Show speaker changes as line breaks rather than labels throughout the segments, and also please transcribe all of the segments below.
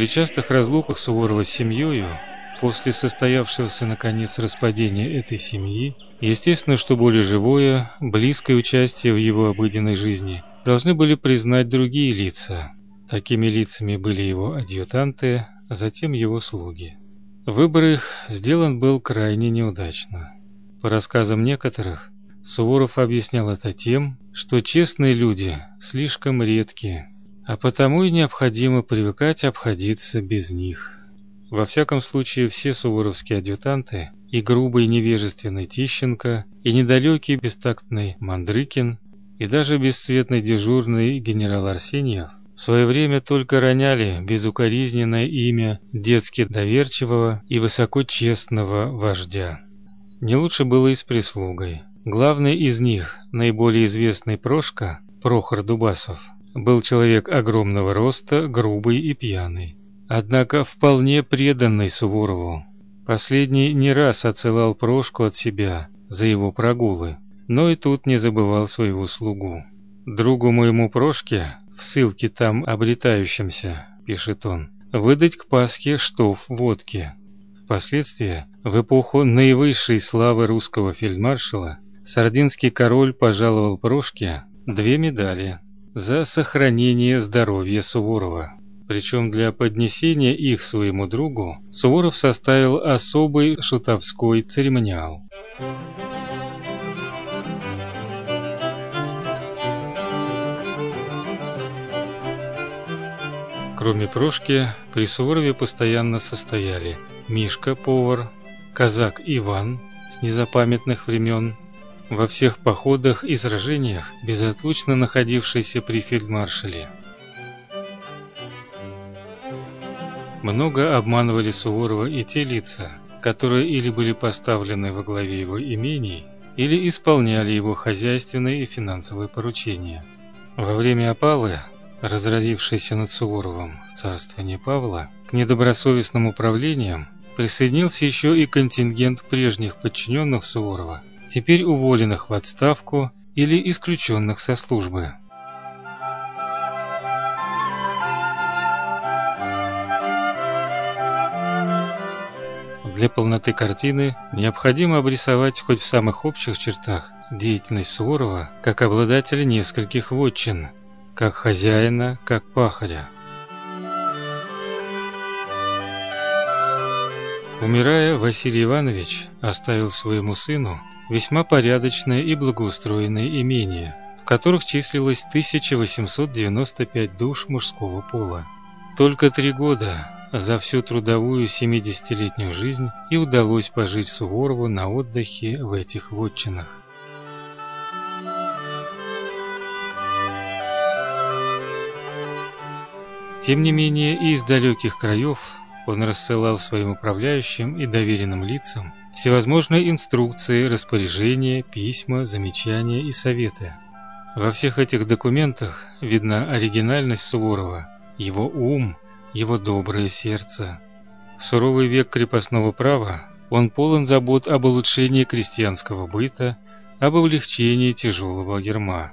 При частых разлуках Суворова с семьей, после состоявшегося наконец распадения этой семьи, естественно, что более живое, близкое участие в его обыденной жизни должны были признать другие лица. Такими лицами были его адъютанты, а затем его слуги. Выбор их сделан был крайне неудачно. По рассказам некоторых, Суворов объяснял это тем, что честные люди слишком редкие, а потому и необходимо привыкать обходиться без них. Во всяком случае, все суворовские адъютанты, и грубый невежественный Тищенко, и недалекий бестактный Мандрыкин, и даже бесцветный дежурный генерал Арсеньев в свое время только роняли безукоризненное имя детски доверчивого и высоко честного вождя. Не лучше было и с прислугой. Главный из них, наиболее известный Прошка, Прохор Дубасов, был человек огромного роста, грубый и пьяный, однако вполне преданный Суворову. Последний не раз отсылал Прошку от себя за его прогулы, но и тут не забывал своего слугу. Другу моему Прошке, в ссылке там обретающемся, пишет он, выдать к Пасхе штоф водки. Впоследствии, в эпоху наивысшей славы русского фельдмаршала, сардинский король пожаловал Прошке две медали за сохранение здоровья Суворова. Причем для поднесения их своему другу Суворов составил особый шутовской церемониал. Кроме Прошки, при Суворове постоянно состояли Мишка повар, казак Иван с незапамятных времен, во всех походах и сражениях безотлучно находившийся при фельдмаршале. Много обманывали Суворова и те лица, которые или были поставлены во главе его имений, или исполняли его хозяйственные и финансовые поручения. Во время опалы, разразившейся над Суворовым в царствовании Павла, к недобросовестным управлениям присоединился еще и контингент прежних подчиненных Суворова, теперь уволенных в отставку или исключенных со службы. Для полноты картины необходимо обрисовать хоть в самых общих чертах деятельность Суворова как обладателя нескольких вотчин, как хозяина, как пахаря. Умирая, Василий Иванович оставил своему сыну весьма порядочное и благоустроенное имение, в которых числилось 1895 душ мужского пола. Только три года за всю трудовую 70-летнюю жизнь и удалось пожить Суворову на отдыхе в этих вотчинах. Тем не менее, и из далеких краев он рассылал своим управляющим и доверенным лицам всевозможные инструкции, распоряжения, письма, замечания и советы. Во всех этих документах видна оригинальность Суворова, его ум, его доброе сердце. В суровый век крепостного права он полон забот об улучшении крестьянского быта, об облегчении тяжелого герма.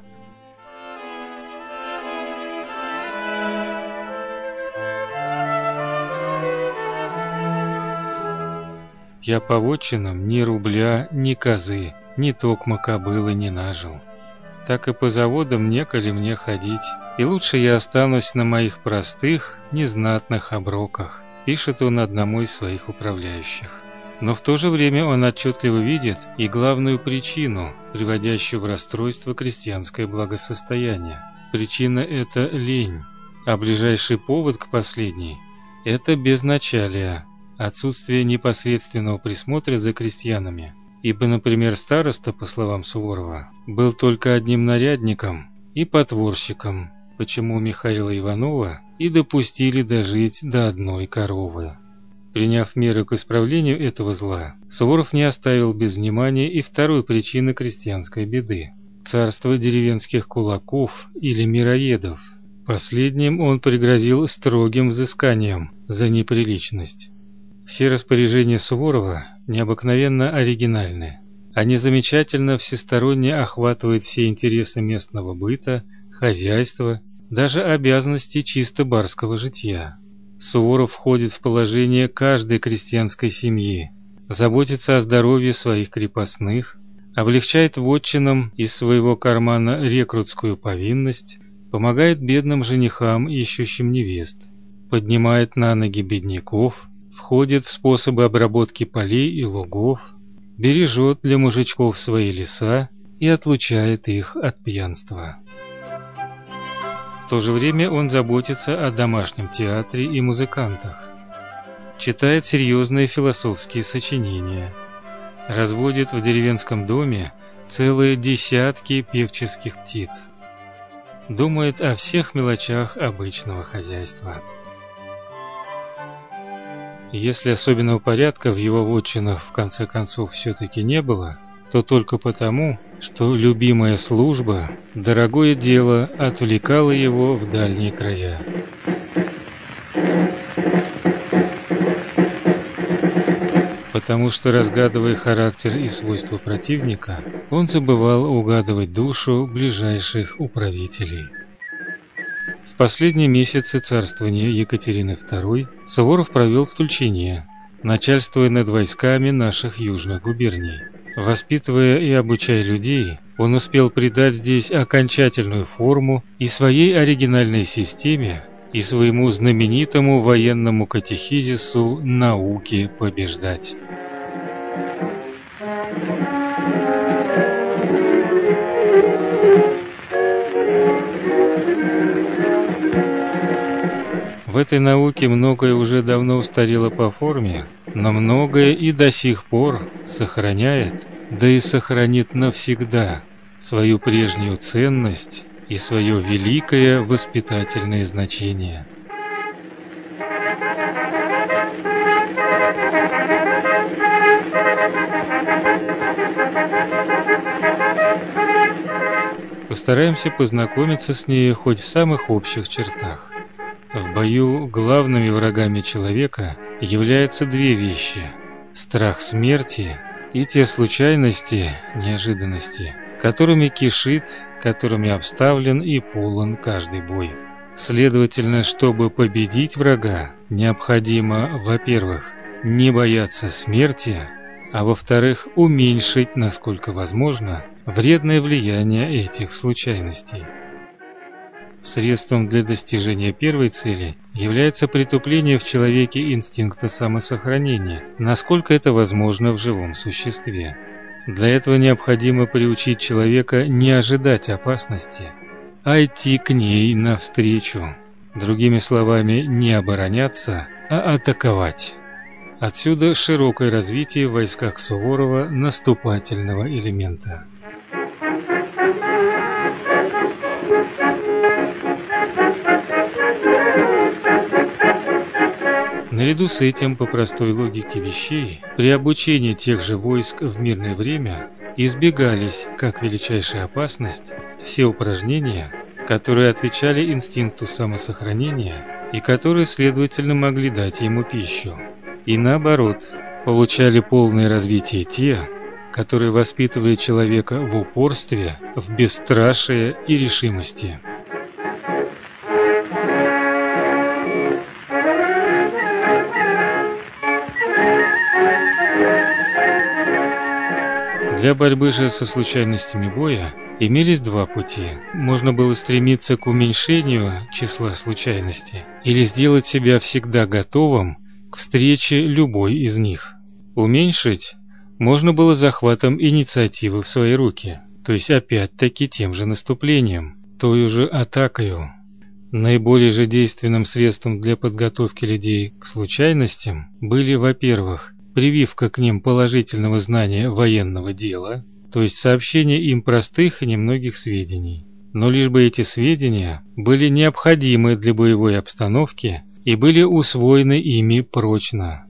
Я по вотчинам ни рубля, ни козы, ни токма кобылы не нажил. Так и по заводам неколи мне ходить, и лучше я останусь на моих простых, незнатных оброках, пишет он одному из своих управляющих. Но в то же время он отчетливо видит и главную причину, приводящую в расстройство крестьянское благосостояние. Причина это лень, а ближайший повод к последней это безначалие, отсутствие непосредственного присмотра за крестьянами. Ибо, например, староста, по словам Суворова, был только одним нарядником и потворщиком, почему Михаила Иванова и допустили дожить до одной коровы. Приняв меры к исправлению этого зла, Суворов не оставил без внимания и второй причины крестьянской беды царство деревенских кулаков или мироедов. Последним он пригрозил строгим взысканием за неприличность. Все распоряжения Суворова необыкновенно оригинальны. Они замечательно всесторонне охватывают все интересы местного быта, хозяйства, даже обязанности чисто барского житья. Суворов входит в положение каждой крестьянской семьи, заботится о здоровье своих крепостных, облегчает вотчинам из своего кармана рекрутскую повинность, помогает бедным женихам, ищущим невест, поднимает на ноги бедняков, входит в способы обработки полей и лугов, бережет для мужичков свои леса и отлучает их от пьянства. В то же время он заботится о домашнем театре и музыкантах, читает серьезные философские сочинения, разводит в деревенском доме целые десятки певческих птиц, думает о всех мелочах обычного хозяйства. Если особенного порядка в его вотчинах в конце концов все-таки не было, то только потому, что любимая служба, дорогое дело отвлекало его в дальние края. Потому что разгадывая характер и свойства противника, он забывал угадывать душу ближайших управителей последние месяцы царствования Екатерины II Суворов провел в Тульчине, начальствуя над войсками наших южных губерний. Воспитывая и обучая людей, он успел придать здесь окончательную форму и своей оригинальной системе, и своему знаменитому военному катехизису «Науке побеждать». В этой науке многое уже давно устарело по форме, но многое и до сих пор сохраняет, да и сохранит навсегда свою прежнюю ценность и свое великое воспитательное значение. Постараемся познакомиться с ней хоть в самых общих чертах. Бою главными врагами человека являются две вещи: страх смерти и те случайности, неожиданности, которыми кишит, которыми обставлен и полон каждый бой. Следовательно, чтобы победить врага, необходимо, во-первых, не бояться смерти, а во-вторых, уменьшить, насколько возможно, вредное влияние этих случайностей. Средством для достижения первой цели является притупление в человеке инстинкта самосохранения, насколько это возможно в живом существе. Для этого необходимо приучить человека не ожидать опасности, а идти к ней навстречу. Другими словами, не обороняться, а атаковать. Отсюда широкое развитие в войсках Суворова наступательного элемента. Наряду с этим, по простой логике вещей, при обучении тех же войск в мирное время избегались, как величайшая опасность, все упражнения, которые отвечали инстинкту самосохранения и которые, следовательно, могли дать ему пищу. И наоборот, получали полное развитие те, которые воспитывали человека в упорстве, в бесстрашие и решимости. Для борьбы же со случайностями боя имелись два пути. Можно было стремиться к уменьшению числа случайностей или сделать себя всегда готовым к встрече любой из них. Уменьшить можно было захватом инициативы в свои руки, то есть опять-таки тем же наступлением, той же атакою. Наиболее же действенным средством для подготовки людей к случайностям были, во-первых, прививка к ним положительного знания военного дела, то есть сообщение им простых и немногих сведений. Но лишь бы эти сведения были необходимы для боевой обстановки и были усвоены ими прочно.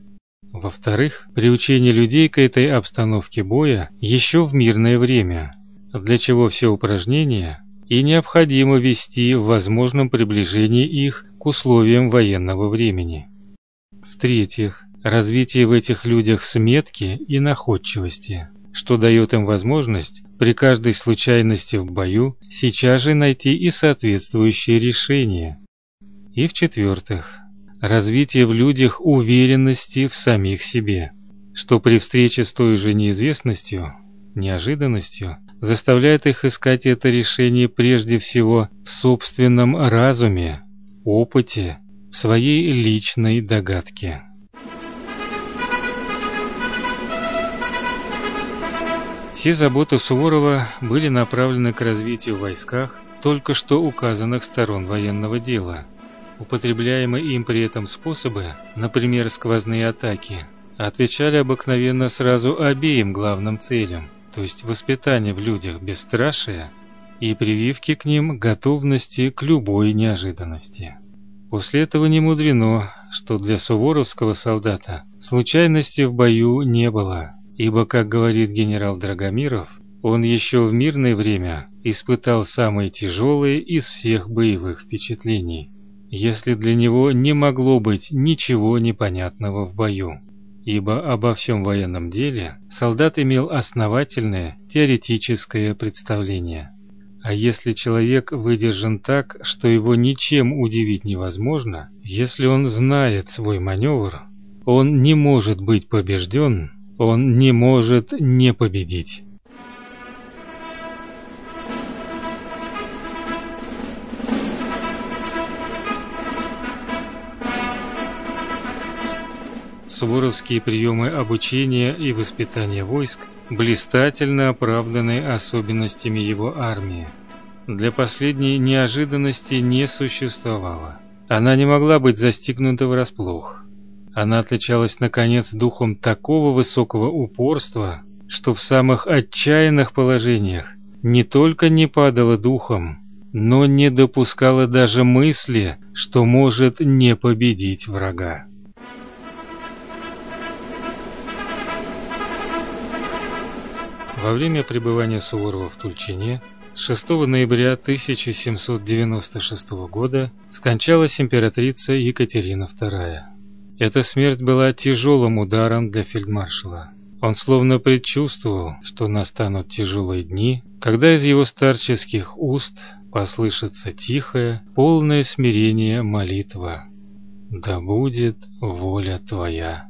Во-вторых, приучение людей к этой обстановке боя еще в мирное время, для чего все упражнения и необходимо вести в возможном приближении их к условиям военного времени. В-третьих, развитие в этих людях сметки и находчивости, что дает им возможность при каждой случайности в бою сейчас же найти и соответствующее решение. И в-четвертых, развитие в людях уверенности в самих себе, что при встрече с той же неизвестностью, неожиданностью, заставляет их искать это решение прежде всего в собственном разуме, опыте, своей личной догадке. Все заботы Суворова были направлены к развитию в войсках только что указанных сторон военного дела. Употребляемые им при этом способы, например, сквозные атаки, отвечали обыкновенно сразу обеим главным целям, то есть воспитание в людях бесстрашия и прививки к ним готовности к любой неожиданности. После этого не мудрено, что для суворовского солдата случайности в бою не было ибо, как говорит генерал Драгомиров, он еще в мирное время испытал самые тяжелые из всех боевых впечатлений, если для него не могло быть ничего непонятного в бою. Ибо обо всем военном деле солдат имел основательное теоретическое представление. А если человек выдержан так, что его ничем удивить невозможно, если он знает свой маневр, он не может быть побежден он не может не победить. Суворовские приемы обучения и воспитания войск блистательно оправданы особенностями его армии. Для последней неожиданности не существовало. Она не могла быть застигнута врасплох. Она отличалась наконец духом такого высокого упорства, что в самых отчаянных положениях не только не падала духом, но не допускала даже мысли, что может не победить врага. Во время пребывания Суворова в Тульчине 6 ноября 1796 года скончалась императрица Екатерина II. Эта смерть была тяжелым ударом для фельдмаршала. Он словно предчувствовал, что настанут тяжелые дни, когда из его старческих уст послышится тихое, полное смирение молитва: "Да будет воля твоя".